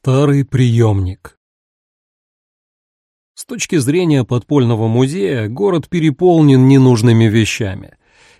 Старый приемник С точки зрения подпольного музея, город переполнен ненужными вещами.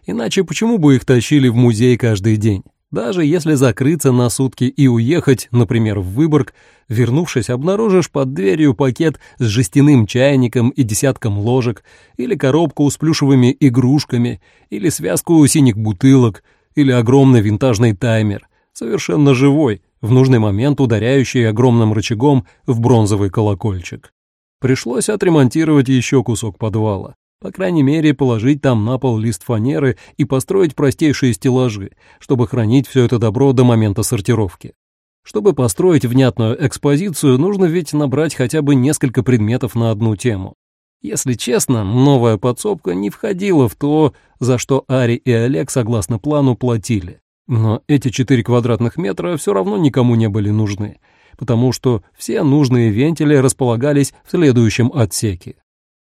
Иначе почему бы их тащили в музей каждый день? Даже если закрыться на сутки и уехать, например, в Выборг, вернувшись, обнаружишь под дверью пакет с жестяным чайником и десятком ложек, или коробку с плюшевыми игрушками, или связку синих бутылок, или огромный винтажный таймер, совершенно живой, в нужный момент ударяющий огромным рычагом в бронзовый колокольчик. Пришлось отремонтировать еще кусок подвала. По крайней мере, положить там на пол лист фанеры и построить простейшие стеллажи, чтобы хранить все это добро до момента сортировки. Чтобы построить внятную экспозицию, нужно ведь набрать хотя бы несколько предметов на одну тему. Если честно, новая подсобка не входила в то, за что Ари и Олег согласно плану платили. Но эти четыре квадратных метра все равно никому не были нужны, потому что все нужные вентили располагались в следующем отсеке.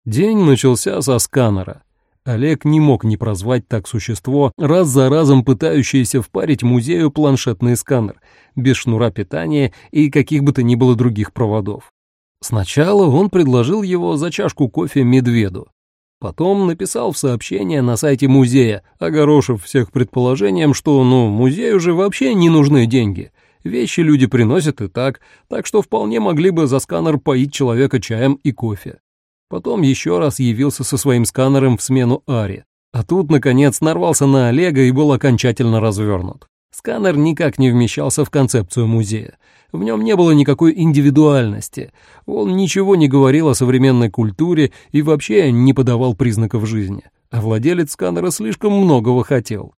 День начался со сканера. Олег не мог не прозвать так существо, раз за разом пытающееся впарить музею планшетный сканер, без шнура питания и каких бы то ни было других проводов. Сначала он предложил его за чашку кофе медведу, Потом написал в сообщение на сайте музея, огорошив всех предположением, что, ну, музею же вообще не нужны деньги. Вещи люди приносят и так, так что вполне могли бы за сканер поить человека чаем и кофе. Потом еще раз явился со своим сканером в смену Ари. А тут, наконец, нарвался на Олега и был окончательно развернут. Сканер никак не вмещался в концепцию музея. В нем не было никакой индивидуальности. Он ничего не говорил о современной культуре и вообще не подавал признаков жизни. А владелец сканера слишком многого хотел.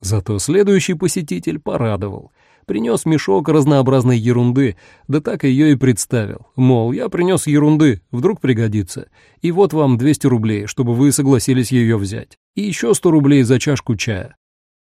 Зато следующий посетитель порадовал. Принес мешок разнообразной ерунды, да так ее и представил. Мол, я принес ерунды, вдруг пригодится. И вот вам 200 рублей, чтобы вы согласились ее взять. И еще 100 рублей за чашку чая.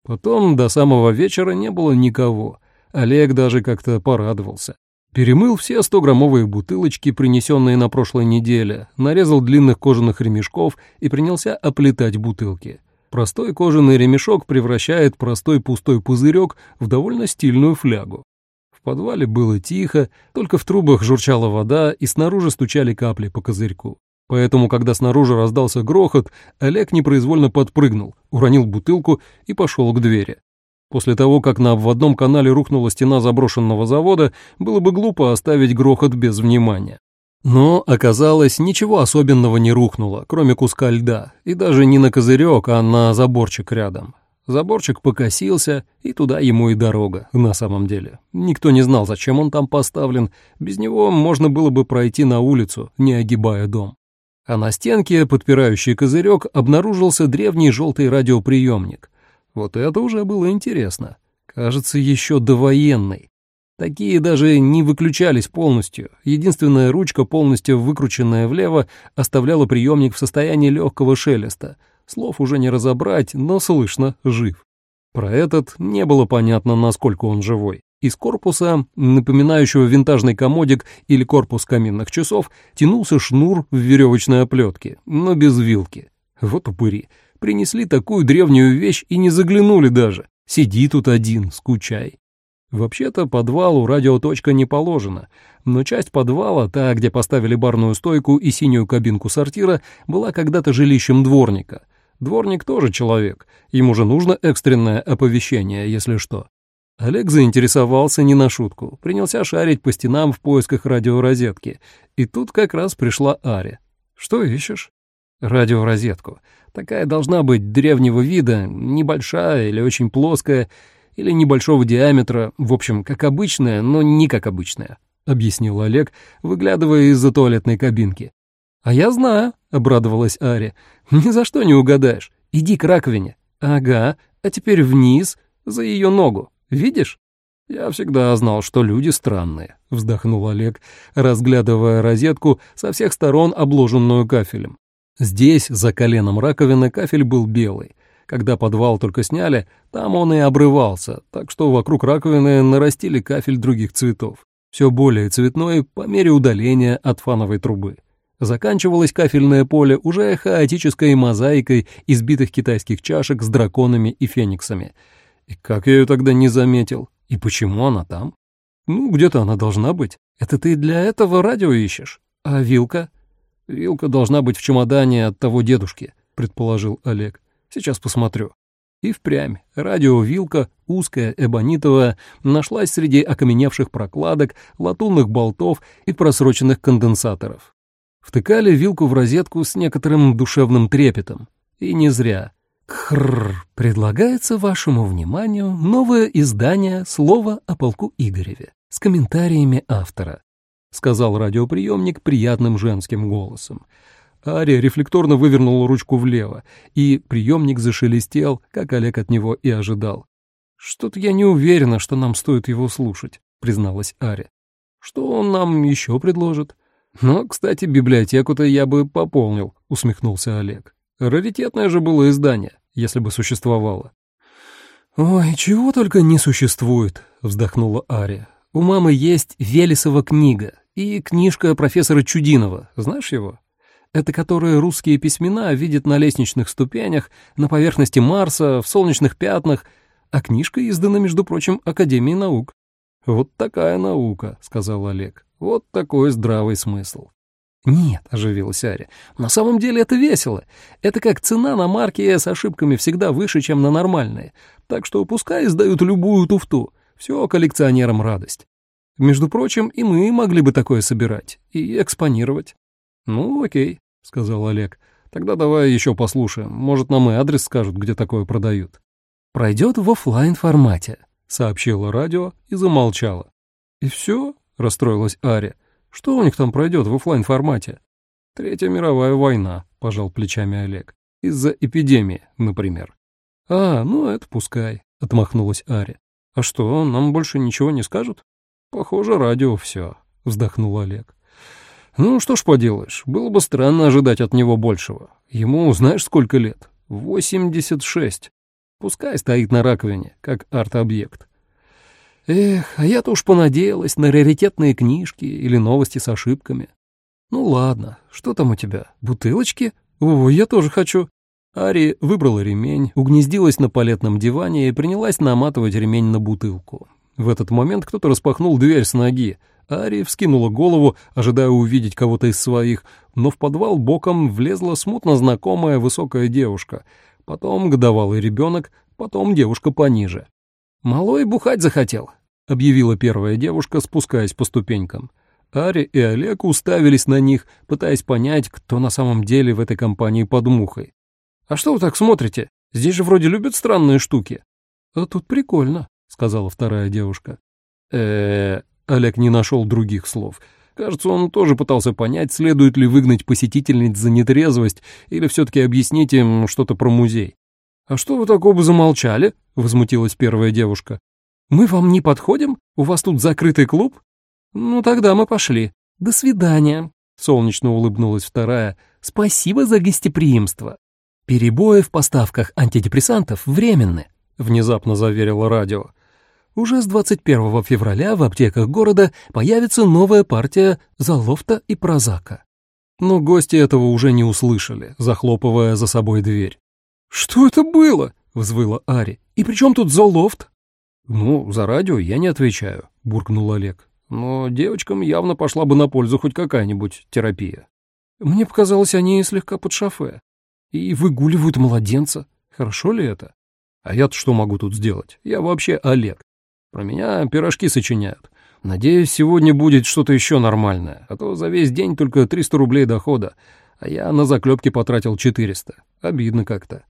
Потом до самого вечера не было никого. Олег даже как-то порадовался. Перемыл все 100-граммовые бутылочки, принесенные на прошлой неделе, нарезал длинных кожаных ремешков и принялся оплетать бутылки. Простой кожаный ремешок превращает простой пустой пузырек в довольно стильную флягу. В подвале было тихо, только в трубах журчала вода и снаружи стучали капли по козырьку. Поэтому, когда снаружи раздался грохот, Олег непроизвольно подпрыгнул, уронил бутылку и пошел к двери. После того, как на обводном канале рухнула стена заброшенного завода, было бы глупо оставить грохот без внимания. Но, оказалось, ничего особенного не рухнуло, кроме куска льда, и даже не на козырек, а на заборчик рядом. Заборчик покосился, и туда ему и дорога, на самом деле. Никто не знал, зачем он там поставлен, без него можно было бы пройти на улицу, не огибая дом. А на стенке, подпирающий козырек, обнаружился древний желтый радиоприемник. Вот это уже было интересно. Кажется, еще довоенный. Такие даже не выключались полностью. Единственная ручка, полностью выкрученная влево, оставляла приемник в состоянии легкого шелеста. Слов уже не разобрать, но слышно, жив. Про этот не было понятно, насколько он живой. Из корпуса, напоминающего винтажный комодик или корпус каминных часов, тянулся шнур в веревочной оплетке, но без вилки. Вот упыри принесли такую древнюю вещь и не заглянули даже. Сиди тут один, скучай. Вообще-то подвалу радиоточка не положена, но часть подвала, та, где поставили барную стойку и синюю кабинку сортира, была когда-то жилищем дворника. Дворник тоже человек, ему же нужно экстренное оповещение, если что. Олег заинтересовался не на шутку, принялся шарить по стенам в поисках радиорозетки, и тут как раз пришла Ари. «Что ищешь?» «Радиорозетку. Такая должна быть древнего вида, небольшая или очень плоская, или небольшого диаметра, в общем, как обычная, но не как обычная», — объяснил Олег, выглядывая из-за туалетной кабинки. «А я знаю», — обрадовалась Ари. «Ни за что не угадаешь. Иди к раковине». «Ага, а теперь вниз, за ее ногу. Видишь?» «Я всегда знал, что люди странные», — вздохнул Олег, разглядывая розетку со всех сторон, обложенную кафелем. Здесь, за коленом раковины, кафель был белый. Когда подвал только сняли, там он и обрывался, так что вокруг раковины нарастили кафель других цветов, все более цветной по мере удаления от фановой трубы. Заканчивалось кафельное поле уже хаотической мозаикой избитых китайских чашек с драконами и фениксами. И как я ее тогда не заметил? И почему она там? «Ну, где-то она должна быть. Это ты для этого радио ищешь? А вилка?» «Вилка должна быть в чемодане от того дедушки», — предположил Олег. «Сейчас посмотрю». И впрямь радиовилка, узкая, эбонитовая, нашлась среди окаменевших прокладок, латунных болтов и просроченных конденсаторов. Втыкали вилку в розетку с некоторым душевным трепетом. И не зря. Кхррр, предлагается вашему вниманию новое издание «Слово о полку Игореве» с комментариями автора, сказал радиоприемник приятным женским голосом. Ария рефлекторно вывернула ручку влево, и приемник зашелестел, как Олег от него и ожидал. «Что-то я не уверена, что нам стоит его слушать», — призналась Ария. «Что он нам еще предложит?» «Но, кстати, библиотеку-то я бы пополнил», — усмехнулся Олег. «Раритетное же было издание, если бы существовало». «Ой, чего только не существует», — вздохнула Ария. «У мамы есть Велесова книга и книжка профессора Чудинова. Знаешь его?» Это которые русские письмена видят на лестничных ступенях, на поверхности Марса, в солнечных пятнах, а книжка издана, между прочим, Академией наук. «Вот такая наука», — сказал Олег. «Вот такой здравый смысл». «Нет», — оживилась Аря, — «на самом деле это весело. Это как цена на марки с ошибками всегда выше, чем на нормальные. Так что пускай издают любую туфту. Все коллекционерам радость. Между прочим, и мы могли бы такое собирать и экспонировать». «Ну, окей», — сказал Олег. «Тогда давай еще послушаем. Может, нам и адрес скажут, где такое продают». «Пройдет в офлайн формате», — сообщила радио и замолчала. «И все?» — расстроилась Ария. «Что у них там пройдет в офлайн формате «Третья мировая война», — пожал плечами Олег. «Из-за эпидемии, например». «А, ну это пускай», — отмахнулась Ария. «А что, нам больше ничего не скажут?» «Похоже, радио все», — вздохнул Олег. Ну, что ж поделаешь, было бы странно ожидать от него большего. Ему знаешь сколько лет? 86. Пускай стоит на раковине, как арт-объект. Эх, а я-то уж понадеялась на раритетные книжки или новости с ошибками. Ну ладно, что там у тебя, бутылочки? О, я тоже хочу. Ари выбрала ремень, угнездилась на палетном диване и принялась наматывать ремень на бутылку. В этот момент кто-то распахнул дверь с ноги, Ари вскинула голову, ожидая увидеть кого-то из своих, но в подвал боком влезла смутно знакомая высокая девушка, потом годовалый ребенок, потом девушка пониже. «Малой бухать захотел», — объявила первая девушка, спускаясь по ступенькам. Ари и Олег уставились на них, пытаясь понять, кто на самом деле в этой компании под мухой. «А что вы так смотрите? Здесь же вроде любят странные штуки». «А тут прикольно», — сказала вторая девушка. э Олег не нашел других слов. Кажется, он тоже пытался понять, следует ли выгнать посетительниц за нетрезвость или все-таки объяснить им что-то про музей. «А что вы так оба замолчали?» — возмутилась первая девушка. «Мы вам не подходим? У вас тут закрытый клуб?» «Ну, тогда мы пошли. До свидания», — солнечно улыбнулась вторая. «Спасибо за гостеприимство». «Перебои в поставках антидепрессантов временны», — внезапно заверило радио. Уже с 21 февраля в аптеках города появится новая партия Залофта и Прозака. Но гости этого уже не услышали, захлопывая за собой дверь. «Что это было?» — взвыла Ари. «И при чем тут Золофт?» «Ну, за радио я не отвечаю», — буркнул Олег. «Но девочкам явно пошла бы на пользу хоть какая-нибудь терапия». «Мне показалось, они слегка под шофе. И выгуливают младенца. Хорошо ли это?» «А я-то что могу тут сделать? Я вообще Олег. Про меня пирожки сочиняют. Надеюсь, сегодня будет что-то еще нормальное, а то за весь день только 300 рублей дохода, а я на заклепки потратил 400. Обидно как-то.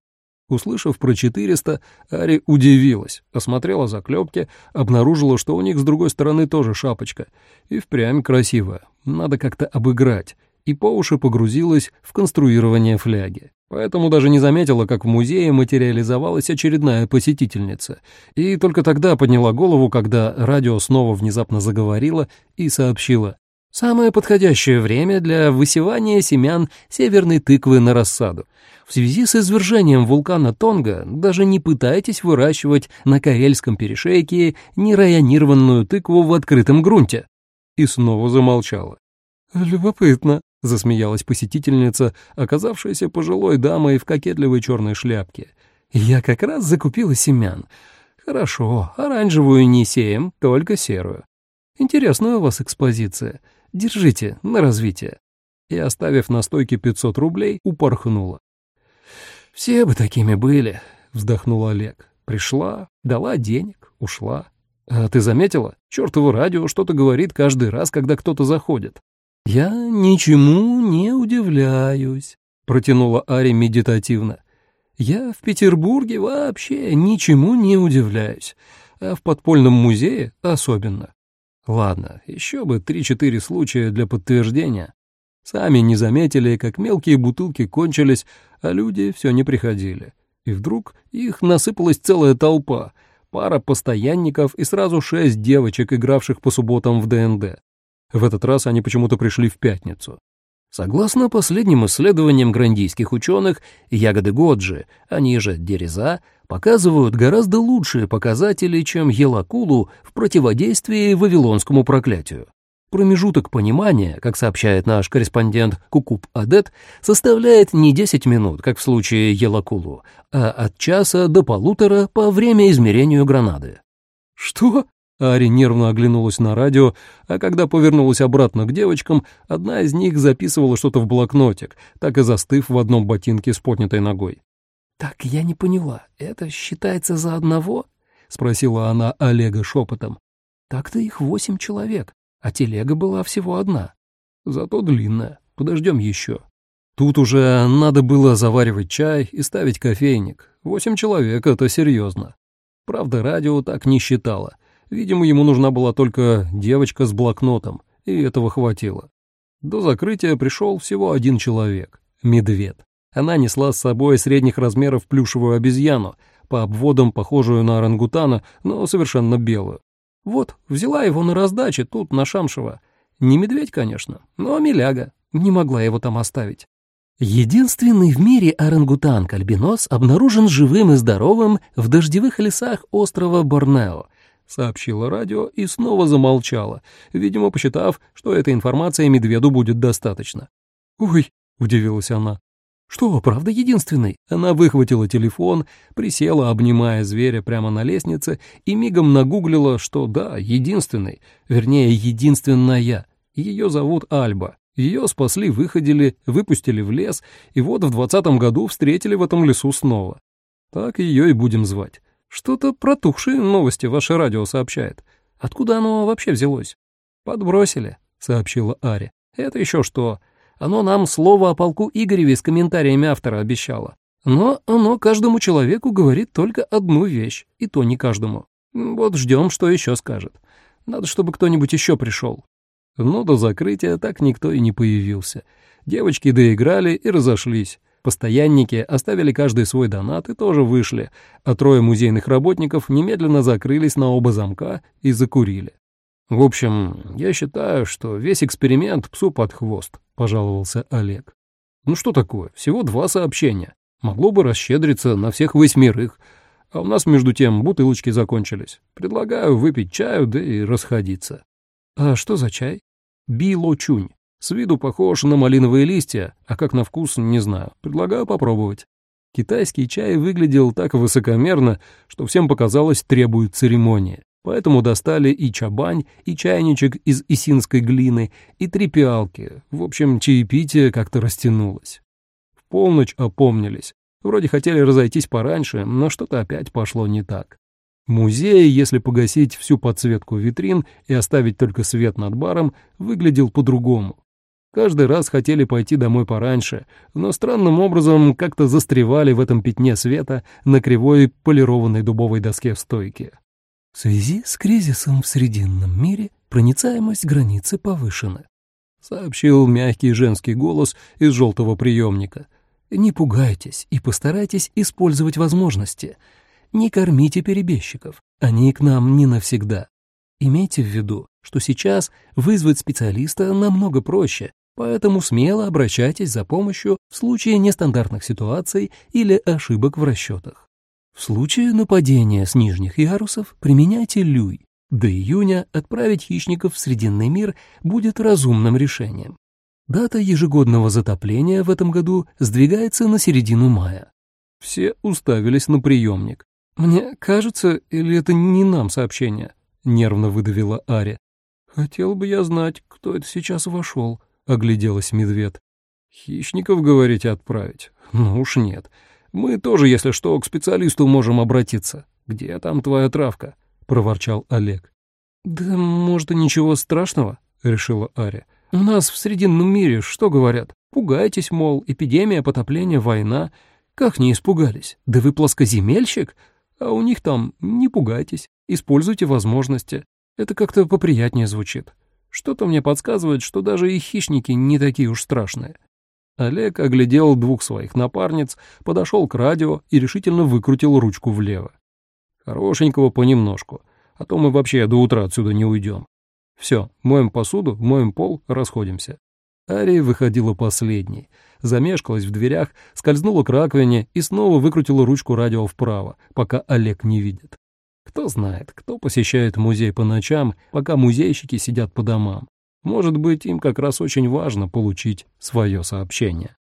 Услышав про 400, Ари удивилась, осмотрела заклепки, обнаружила, что у них с другой стороны тоже шапочка. И впрямь красивая, надо как-то обыграть. И по уши погрузилась в конструирование фляги поэтому даже не заметила, как в музее материализовалась очередная посетительница, и только тогда подняла голову, когда радио снова внезапно заговорило и сообщило «Самое подходящее время для высевания семян северной тыквы на рассаду. В связи с извержением вулкана Тонга даже не пытайтесь выращивать на Карельском перешейке нерайонированную тыкву в открытом грунте». И снова замолчала. «Любопытно», засмеялась посетительница, оказавшаяся пожилой дамой в кокетливой черной шляпке. «Я как раз закупила семян. Хорошо, оранжевую не сеем, только серую. Интересная у вас экспозиция. Держите, на развитие». И, оставив на стойке 500 рублей, упорхнула. «Все бы такими были», — вздохнул Олег. «Пришла, дала денег, ушла. А ты заметила? Чёртово радио что-то говорит каждый раз, когда кто-то заходит». «Я ничему не удивляюсь», — протянула Ари медитативно. «Я в Петербурге вообще ничему не удивляюсь, а в подпольном музее особенно. Ладно, еще бы три-четыре случая для подтверждения. Сами не заметили, как мелкие бутылки кончились, а люди все не приходили. И вдруг их насыпалась целая толпа, пара постоянников и сразу шесть девочек, игравших по субботам в ДНД. В этот раз они почему-то пришли в пятницу. Согласно последним исследованиям грандийских ученых, ягоды Годжи, они же дереза, показывают гораздо лучшие показатели, чем елакулу в противодействии вавилонскому проклятию. Промежуток понимания, как сообщает наш корреспондент Кукуп Адет, составляет не 10 минут, как в случае Елакулу, а от часа до полутора по время измерению гранады. «Что?» Ари нервно оглянулась на радио, а когда повернулась обратно к девочкам, одна из них записывала что-то в блокнотик, так и застыв в одном ботинке с поднятой ногой. «Так я не поняла, это считается за одного?» — спросила она Олега шепотом. «Так-то их восемь человек а телега была всего одна. Зато длинная, подождем еще. Тут уже надо было заваривать чай и ставить кофейник. Восемь человек — это серьезно. Правда, радио так не считало. Видимо, ему нужна была только девочка с блокнотом, и этого хватило. До закрытия пришел всего один человек — медведь. Она несла с собой средних размеров плюшевую обезьяну, по обводам похожую на орангутана, но совершенно белую. Вот, взяла его на раздаче тут, на Шамшево. Не медведь, конечно, но миляга. Не могла его там оставить. Единственный в мире орангутанг-альбинос обнаружен живым и здоровым в дождевых лесах острова Борнео, сообщила радио и снова замолчала, видимо, посчитав, что этой информации медведу будет достаточно. «Ой», — удивилась она, «Что, правда единственный?» Она выхватила телефон, присела, обнимая зверя прямо на лестнице, и мигом нагуглила, что да, единственный, вернее, единственная. Ее зовут Альба. Ее спасли, выходили, выпустили в лес, и вот в двадцатом году встретили в этом лесу снова. Так ее и будем звать. Что-то протухшие новости ваше радио сообщает. Откуда оно вообще взялось? Подбросили, сообщила Ари. Это еще что? Оно нам слово о полку Игореве с комментариями автора обещало. Но оно каждому человеку говорит только одну вещь, и то не каждому. Вот ждем, что еще скажет. Надо, чтобы кто-нибудь еще пришел. Но до закрытия так никто и не появился. Девочки доиграли и разошлись. Постоянники оставили каждый свой донат и тоже вышли, а трое музейных работников немедленно закрылись на оба замка и закурили. В общем, я считаю, что весь эксперимент псу под хвост. — пожаловался Олег. «Ну что такое? Всего два сообщения. Могло бы расщедриться на всех восьмерых. А у нас, между тем, бутылочки закончились. Предлагаю выпить чаю, да и расходиться». «А что за чай?» «Било-чунь. С виду похож на малиновые листья, а как на вкус, не знаю. Предлагаю попробовать». Китайский чай выглядел так высокомерно, что всем показалось требует церемонии. Поэтому достали и чабань, и чайничек из исинской глины, и три пиалки. В общем, чаепитие как-то растянулось. В полночь опомнились. Вроде хотели разойтись пораньше, но что-то опять пошло не так. Музей, если погасить всю подсветку витрин и оставить только свет над баром, выглядел по-другому. Каждый раз хотели пойти домой пораньше, но странным образом как-то застревали в этом пятне света на кривой полированной дубовой доске в стойке. В связи с кризисом в Срединном мире проницаемость границы повышена, сообщил мягкий женский голос из желтого приемника. Не пугайтесь и постарайтесь использовать возможности. Не кормите перебежчиков, они к нам не навсегда. Имейте в виду, что сейчас вызвать специалиста намного проще, поэтому смело обращайтесь за помощью в случае нестандартных ситуаций или ошибок в расчетах. В случае нападения с нижних ярусов применяйте люй. До июня отправить хищников в Срединный мир будет разумным решением. Дата ежегодного затопления в этом году сдвигается на середину мая. Все уставились на приемник. «Мне кажется, или это не нам сообщение?» — нервно выдавила Аря. «Хотел бы я знать, кто это сейчас вошел», — огляделась медведь. «Хищников, говорите, отправить? Ну уж нет. Мы тоже, если что, к специалисту можем обратиться. Где там твоя травка?» — проворчал Олег. «Да, может, и ничего страшного», — решила Аря. «У нас в Срединном мире что говорят? Пугайтесь, мол, эпидемия, потопление, война. Как не испугались? Да вы плоскоземельщик? А у них там не пугайтесь, используйте возможности. Это как-то поприятнее звучит. Что-то мне подсказывает, что даже и хищники не такие уж страшные. Олег оглядел двух своих напарниц, подошел к радио и решительно выкрутил ручку влево. Хорошенького понемножку, а то мы вообще до утра отсюда не уйдем. Все, моем посуду, моем пол, расходимся. Ария выходила последней, замешкалась в дверях, скользнула к раковине и снова выкрутила ручку радио вправо, пока Олег не видит. Кто знает, кто посещает музей по ночам, пока музейщики сидят по домам. Может быть, им как раз очень важно получить свое сообщение.